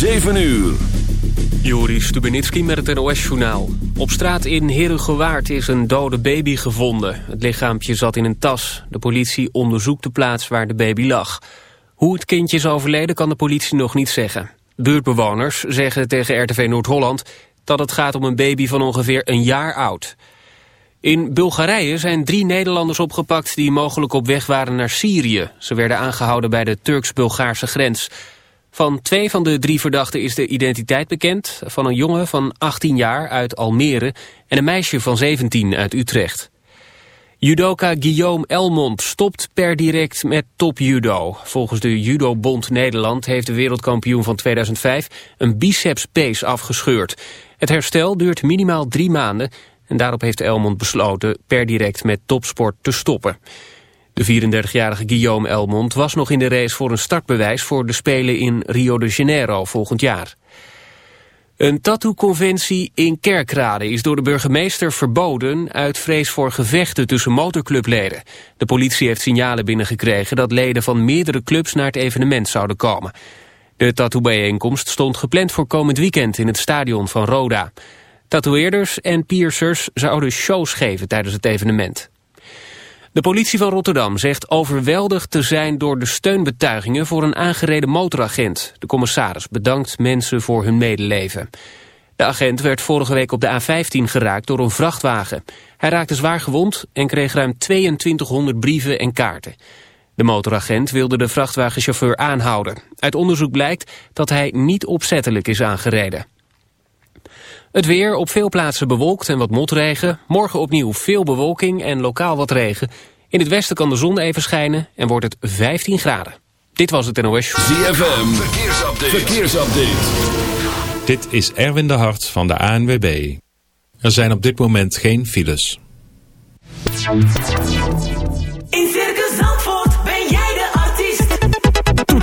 7 uur. Joris Stubenitski met het NOS-journaal. Op straat in Herugewaard is een dode baby gevonden. Het lichaampje zat in een tas. De politie onderzoekt de plaats waar de baby lag. Hoe het kindje is overleden kan de politie nog niet zeggen. Buurtbewoners zeggen tegen RTV Noord-Holland... dat het gaat om een baby van ongeveer een jaar oud. In Bulgarije zijn drie Nederlanders opgepakt... die mogelijk op weg waren naar Syrië. Ze werden aangehouden bij de Turks-Bulgaarse grens... Van twee van de drie verdachten is de identiteit bekend... van een jongen van 18 jaar uit Almere en een meisje van 17 uit Utrecht. Judoka Guillaume Elmond stopt per direct met topjudo. Volgens de Judobond Nederland heeft de wereldkampioen van 2005 een bicepspees afgescheurd. Het herstel duurt minimaal drie maanden en daarop heeft Elmond besloten per direct met topsport te stoppen. De 34-jarige Guillaume Elmond was nog in de race voor een startbewijs voor de Spelen in Rio de Janeiro volgend jaar. Een tattoo-conventie in Kerkrade is door de burgemeester verboden uit vrees voor gevechten tussen motorclubleden. De politie heeft signalen binnengekregen dat leden van meerdere clubs naar het evenement zouden komen. De tattoo-bijeenkomst stond gepland voor komend weekend in het stadion van Roda. Tatoeëerders en piercers zouden shows geven tijdens het evenement. De politie van Rotterdam zegt overweldigd te zijn door de steunbetuigingen voor een aangereden motoragent. De commissaris bedankt mensen voor hun medeleven. De agent werd vorige week op de A15 geraakt door een vrachtwagen. Hij raakte zwaar gewond en kreeg ruim 2200 brieven en kaarten. De motoragent wilde de vrachtwagenchauffeur aanhouden. Uit onderzoek blijkt dat hij niet opzettelijk is aangereden. Het weer op veel plaatsen bewolkt en wat motregen. Morgen opnieuw veel bewolking en lokaal wat regen. In het westen kan de zon even schijnen en wordt het 15 graden. Dit was het NOS ZFM, verkeersupdate. verkeersupdate. Dit is Erwin de Hart van de ANWB. Er zijn op dit moment geen files.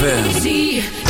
ZFM.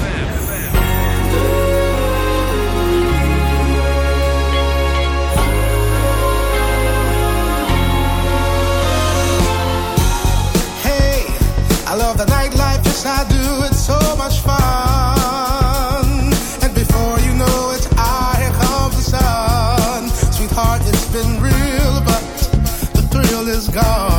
I love the nightlife, yes I do. It's so much fun. And before you know it, here comes the sun. Sweetheart, it's been real, but the thrill is gone.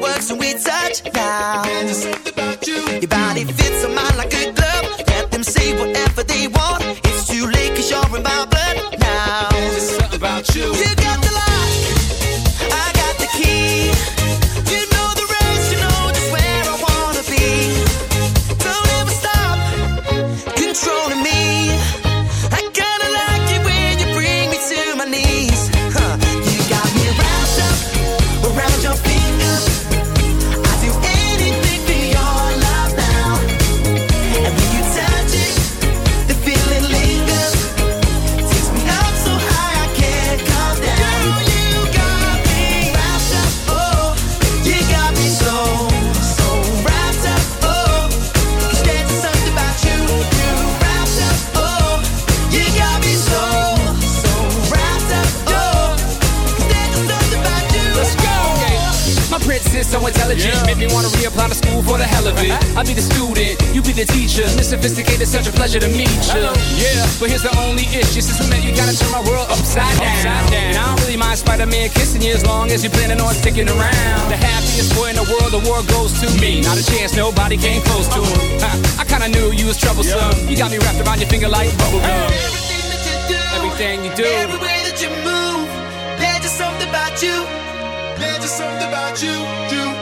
Works when we touch now. Your body fits pleasure to meet you. Hello. Yeah, but here's the only issue. Since we met, you gotta turn my world upside down. Upside down. And I don't really mind Spider-Man kissing you as long as you're planning on sticking around. The happiest boy in the world, the world goes to me. Not a chance, nobody came close to him. I kinda knew you was troublesome. Yeah. You got me wrapped around your finger like bubblegum. Everything that you do, everything you do, every way that you move, there's just something about you. There's just something about you, do.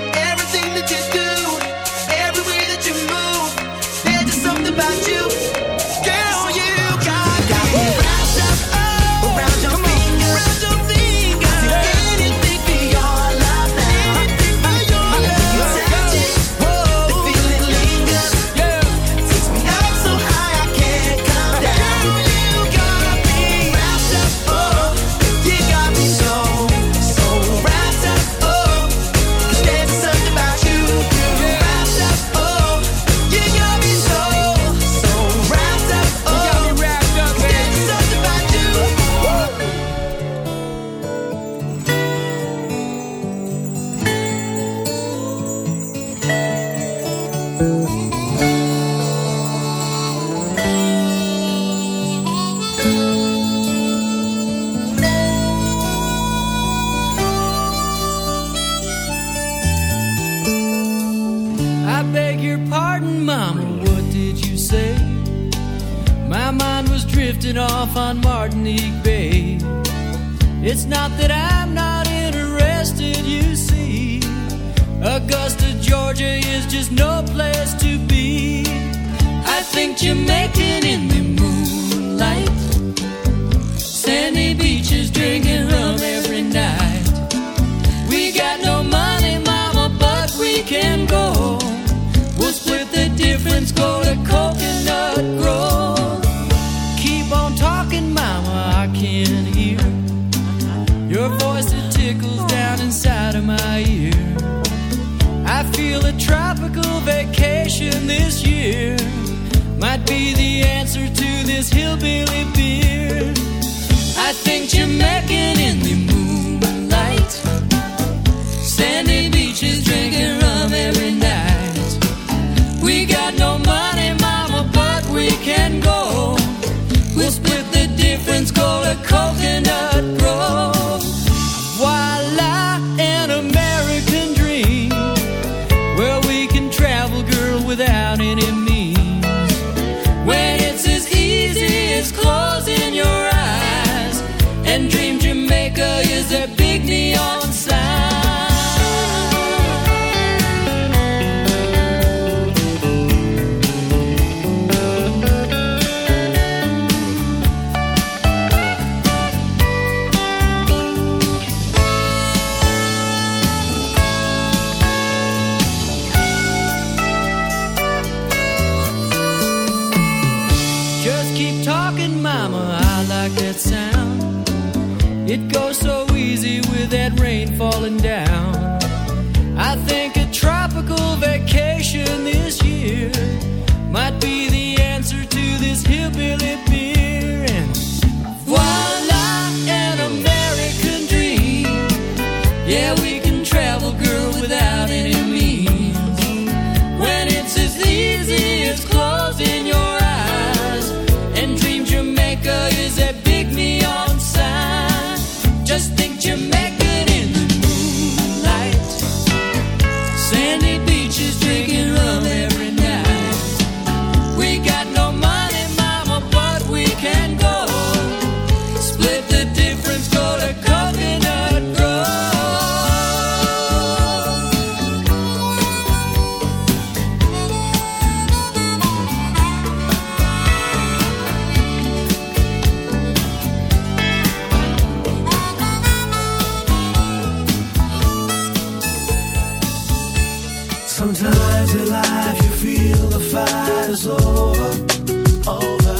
things you made. Is over, over,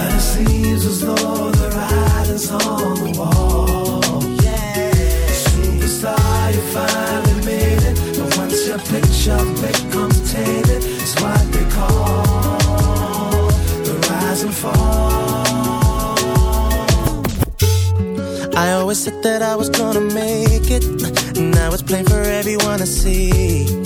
and it seems as though the writing's on the wall. Yeah, superstar, you finally made it, but once your picture becomes tainted, it's what they call the rise and fall. I always said that I was gonna make it. And now it's plain for everyone to see.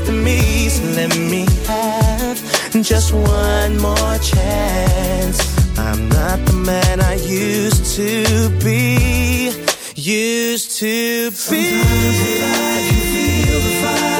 Means to me. So let me have just one more chance. I'm not the man I used to be. Used to be. Sometimes feel the fight